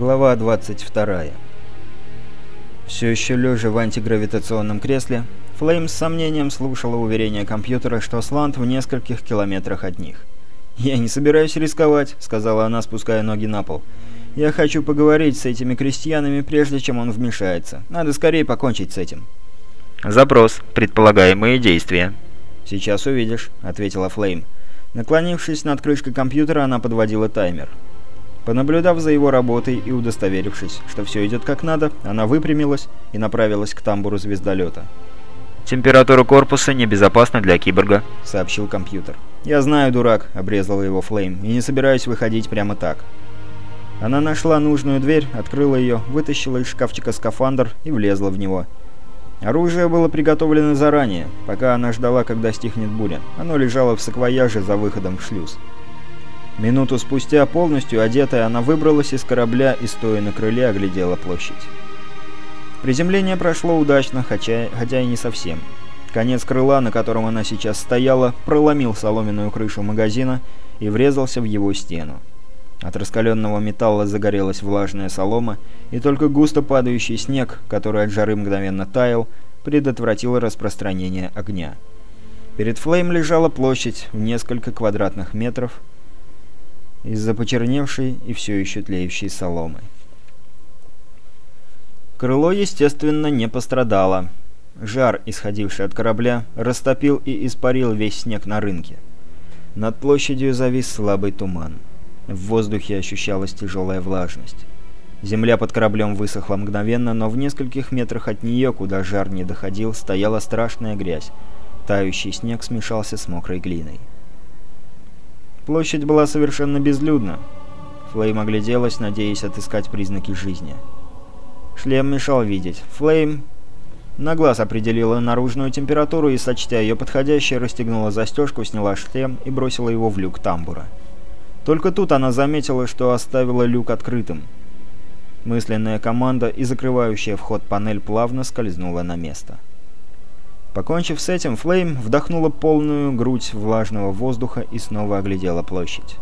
Глава 22. Все еще лежа в антигравитационном кресле, Флейм с сомнением слушала уверение компьютера, что Сланд в нескольких километрах от них. «Я не собираюсь рисковать», — сказала она, спуская ноги на пол. «Я хочу поговорить с этими крестьянами, прежде чем он вмешается. Надо скорее покончить с этим». «Запрос. Предполагаемые действия». «Сейчас увидишь», — ответила Флейм. Наклонившись над крышкой компьютера, она подводила таймер. Понаблюдав за его работой и удостоверившись, что все идет как надо, она выпрямилась и направилась к тамбуру звездолета. «Температура корпуса небезопасна для киборга», — сообщил компьютер. «Я знаю, дурак», — обрезала его Флейм, — «и не собираюсь выходить прямо так». Она нашла нужную дверь, открыла ее, вытащила из шкафчика скафандр и влезла в него. Оружие было приготовлено заранее, пока она ждала, когда стихнет буря. Оно лежало в саквояже за выходом в шлюз. Минуту спустя, полностью одетая, она выбралась из корабля и, стоя на крыле, оглядела площадь. Приземление прошло удачно, хотя, хотя и не совсем. Конец крыла, на котором она сейчас стояла, проломил соломенную крышу магазина и врезался в его стену. От раскаленного металла загорелась влажная солома, и только густо падающий снег, который от жары мгновенно таял, предотвратил распространение огня. Перед Флейм лежала площадь в несколько квадратных метров, из-за почерневшей и все еще тлеющей соломы. Крыло, естественно, не пострадало. Жар, исходивший от корабля, растопил и испарил весь снег на рынке. Над площадью завис слабый туман. В воздухе ощущалась тяжелая влажность. Земля под кораблем высохла мгновенно, но в нескольких метрах от нее, куда жар не доходил, стояла страшная грязь. Тающий снег смешался с мокрой глиной. Площадь была совершенно безлюдна. Флейм огляделась, надеясь отыскать признаки жизни. Шлем мешал видеть. Флейм на глаз определила наружную температуру и, сочтя ее подходящей, расстегнула застежку, сняла шлем и бросила его в люк тамбура. Только тут она заметила, что оставила люк открытым. Мысленная команда и закрывающая вход панель плавно скользнула на место. Покончив с этим, Флейм вдохнула полную грудь влажного воздуха и снова оглядела площадь.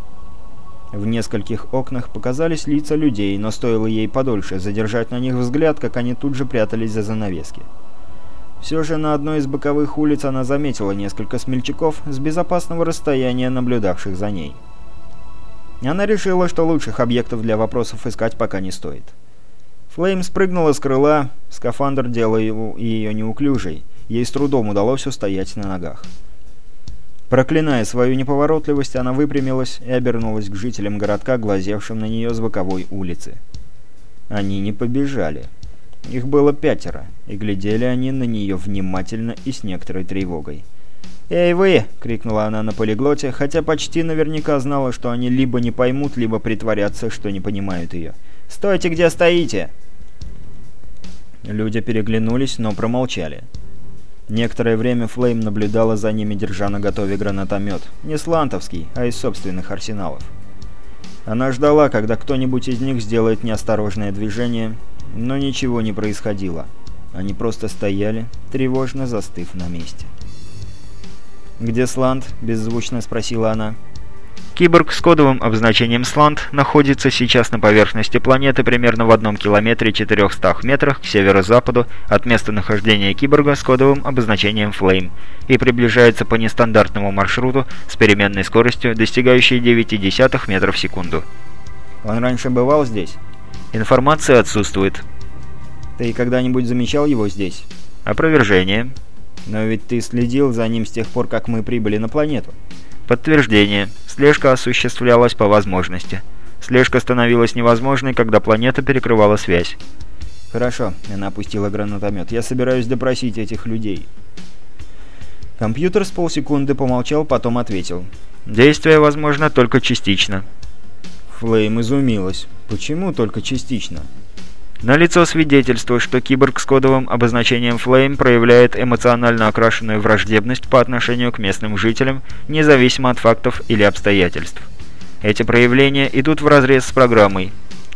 В нескольких окнах показались лица людей, но стоило ей подольше задержать на них взгляд, как они тут же прятались за занавески. Все же на одной из боковых улиц она заметила несколько смельчаков с безопасного расстояния, наблюдавших за ней. Она решила, что лучших объектов для вопросов искать пока не стоит. Флейм спрыгнула с крыла, скафандр делал ее неуклюжей, ей с трудом удалось устоять на ногах. Проклиная свою неповоротливость, она выпрямилась и обернулась к жителям городка, глазевшим на нее с боковой улицы. Они не побежали. Их было пятеро, и глядели они на нее внимательно и с некоторой тревогой. «Эй, вы!» — крикнула она на полиглоте, хотя почти наверняка знала, что они либо не поймут, либо притворятся, что не понимают ее. «Стойте, где стоите!» Люди переглянулись, но промолчали. Некоторое время Флейм наблюдала за ними, держа на готове гранатомет. Не слантовский, а из собственных арсеналов. Она ждала, когда кто-нибудь из них сделает неосторожное движение, но ничего не происходило. Они просто стояли, тревожно застыв на месте. «Где Сланд?» – беззвучно спросила она. Киборг с кодовым обозначением «Сланд» находится сейчас на поверхности планеты примерно в одном километре 400 метрах к северо-западу от места нахождения киборга с кодовым обозначением «Флейм» и приближается по нестандартному маршруту с переменной скоростью, достигающей 0,9 метров в секунду. «Он раньше бывал здесь?» «Информация отсутствует». «Ты когда-нибудь замечал его здесь?» «Опровержение». «Но ведь ты следил за ним с тех пор, как мы прибыли на планету». Подтверждение. Слежка осуществлялась по возможности. Слежка становилась невозможной, когда планета перекрывала связь. «Хорошо», — она опустила гранатомет. «Я собираюсь допросить этих людей». Компьютер с полсекунды помолчал, потом ответил. «Действие возможно только частично». Флейм изумилась. «Почему только частично?» Налицо свидетельство, что киборг с кодовым обозначением Flame проявляет эмоционально окрашенную враждебность по отношению к местным жителям, независимо от фактов или обстоятельств. Эти проявления идут вразрез с программой.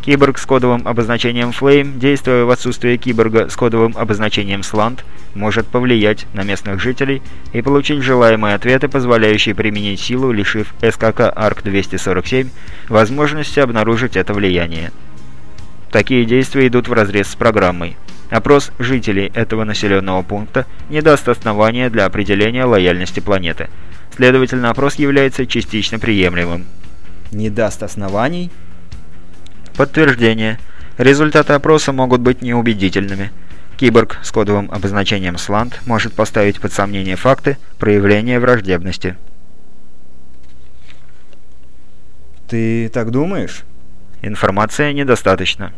Киборг с кодовым обозначением Flame, действуя в отсутствие киборга с кодовым обозначением Slant, может повлиять на местных жителей и получить желаемые ответы, позволяющие применить силу, лишив СКК ARC-247 возможности обнаружить это влияние. Такие действия идут вразрез с программой. Опрос жителей этого населенного пункта не даст основания для определения лояльности планеты. Следовательно, опрос является частично приемлемым. Не даст оснований? Подтверждение. Результаты опроса могут быть неубедительными. Киборг с кодовым обозначением SLANT может поставить под сомнение факты проявления враждебности. Ты так думаешь? Информация недостаточно.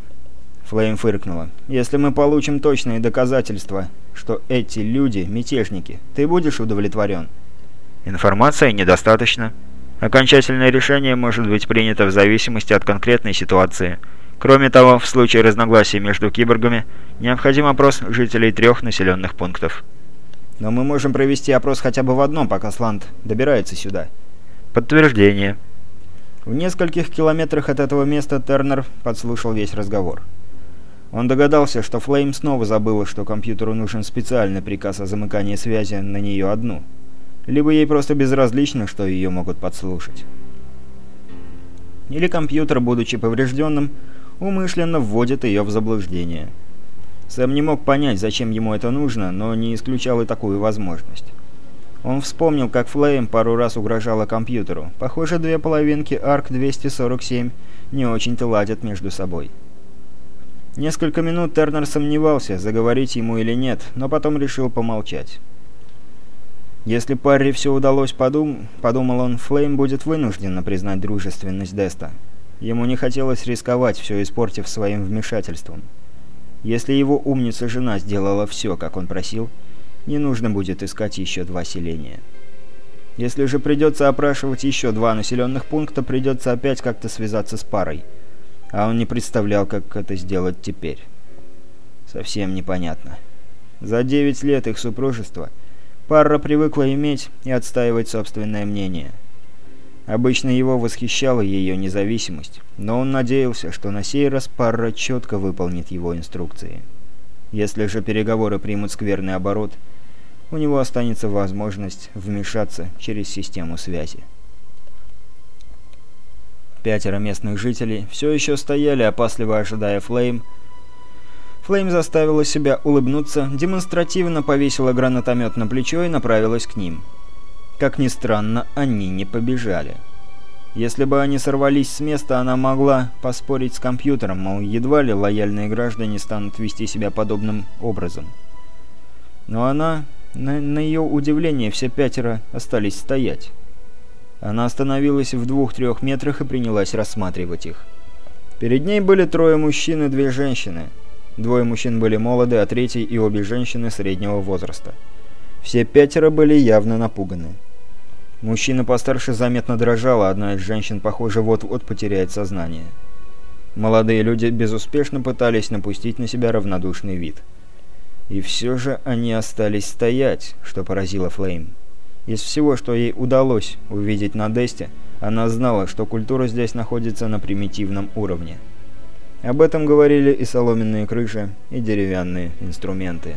Флейм фыркнула. «Если мы получим точные доказательства, что эти люди – мятежники, ты будешь удовлетворен?» Информации недостаточно. Окончательное решение может быть принято в зависимости от конкретной ситуации. Кроме того, в случае разногласий между киборгами, необходим опрос жителей трех населенных пунктов. Но мы можем провести опрос хотя бы в одном, пока Сланд добирается сюда. Подтверждение. В нескольких километрах от этого места Тернер подслушал весь разговор. Он догадался, что Флейм снова забыла, что компьютеру нужен специальный приказ о замыкании связи на нее одну. Либо ей просто безразлично, что ее могут подслушать. Или компьютер, будучи поврежденным, умышленно вводит ее в заблуждение. Сэм не мог понять, зачем ему это нужно, но не исключал и такую возможность. Он вспомнил, как Флейм пару раз угрожала компьютеру. Похоже, две половинки ARC-247 не очень-то ладят между собой. Несколько минут Тернер сомневался, заговорить ему или нет, но потом решил помолчать. Если Парри все удалось, подум... подумал он, Флейм будет вынужденно признать дружественность Деста. Ему не хотелось рисковать, все испортив своим вмешательством. Если его умница-жена сделала все, как он просил, не нужно будет искать еще два селения. Если же придется опрашивать еще два населенных пункта, придется опять как-то связаться с парой – а он не представлял, как это сделать теперь. Совсем непонятно. За девять лет их супружества пара привыкла иметь и отстаивать собственное мнение. Обычно его восхищала ее независимость, но он надеялся, что на сей раз пара четко выполнит его инструкции. Если же переговоры примут скверный оборот, у него останется возможность вмешаться через систему связи. Пятеро местных жителей все еще стояли, опасливо ожидая Флейм. Флейм заставила себя улыбнуться, демонстративно повесила гранатомет на плечо и направилась к ним. Как ни странно, они не побежали. Если бы они сорвались с места, она могла поспорить с компьютером, мол, едва ли лояльные граждане станут вести себя подобным образом. Но она, на, на ее удивление, все пятеро остались стоять. Она остановилась в двух-трех метрах и принялась рассматривать их. Перед ней были трое мужчин и две женщины. Двое мужчин были молоды, а третий и обе женщины среднего возраста. Все пятеро были явно напуганы. Мужчина постарше заметно дрожал, а одна из женщин, похоже, вот-вот потеряет сознание. Молодые люди безуспешно пытались напустить на себя равнодушный вид. И все же они остались стоять, что поразило Флейм. Из всего, что ей удалось увидеть на Десте, она знала, что культура здесь находится на примитивном уровне. Об этом говорили и соломенные крыши, и деревянные инструменты.